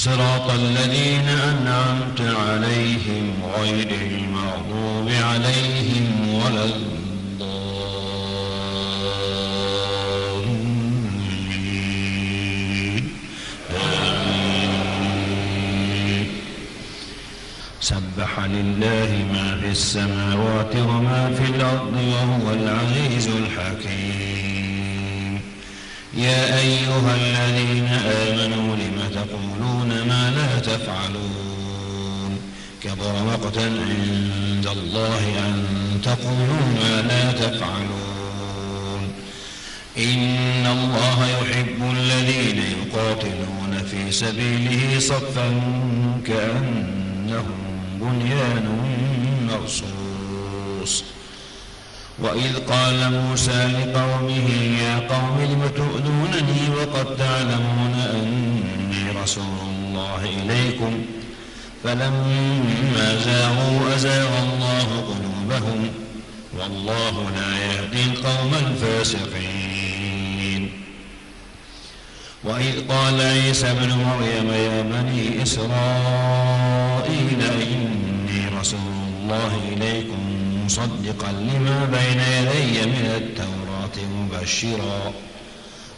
صراط الذين أنعمت عليهم غير المغضوب عليهم ولا الضالين. سبح لله ما في السماوات وما في الأرض وهو العزيز الحكيم. يا أيها الذين آمنوا لم تقولون ما لا تفعلون كبر مقتا عند الله أن تقولوا ما لا تفعلون إن الله يحب الذين يقاتلون في سبيله صفا كأنهم بنيان مرصوص وإذ قال موسى لقومه يا قوم لم تؤذونني وقد تعلمون أني رسول الله إليكم. فلما زاغوا أزاغ الله قلوبهم والله لا يهدي القوم الفاسقين. وإذ قال عيسى ابن مريم يا بني إسرائيل إني رسول الله إليكم مصدقا لما بين يدي من التوراة مبشرا.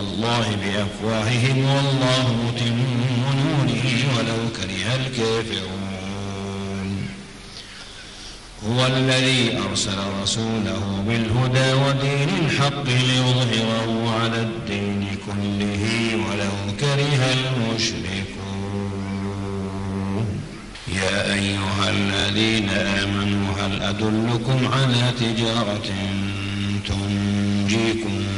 الله بأفواههم والله متم نوره ولو كره الكافرون. هو الذي أرسل رسوله بالهدى ودين الحق ليظهره على الدين كله ولو كره المشركون. يا أيها الذين آمنوا هل أدلكم على تجارة تنجيكم؟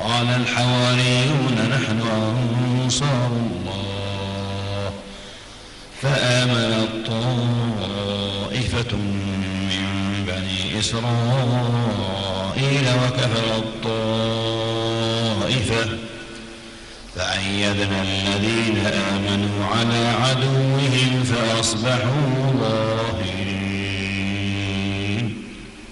قال الحواريون نحن أنصار الله. فآمنت طائفة من بني إسرائيل وكفرت طائفة فأيدنا الذين آمنوا على عدوهم فأصبحوا ظاهرين.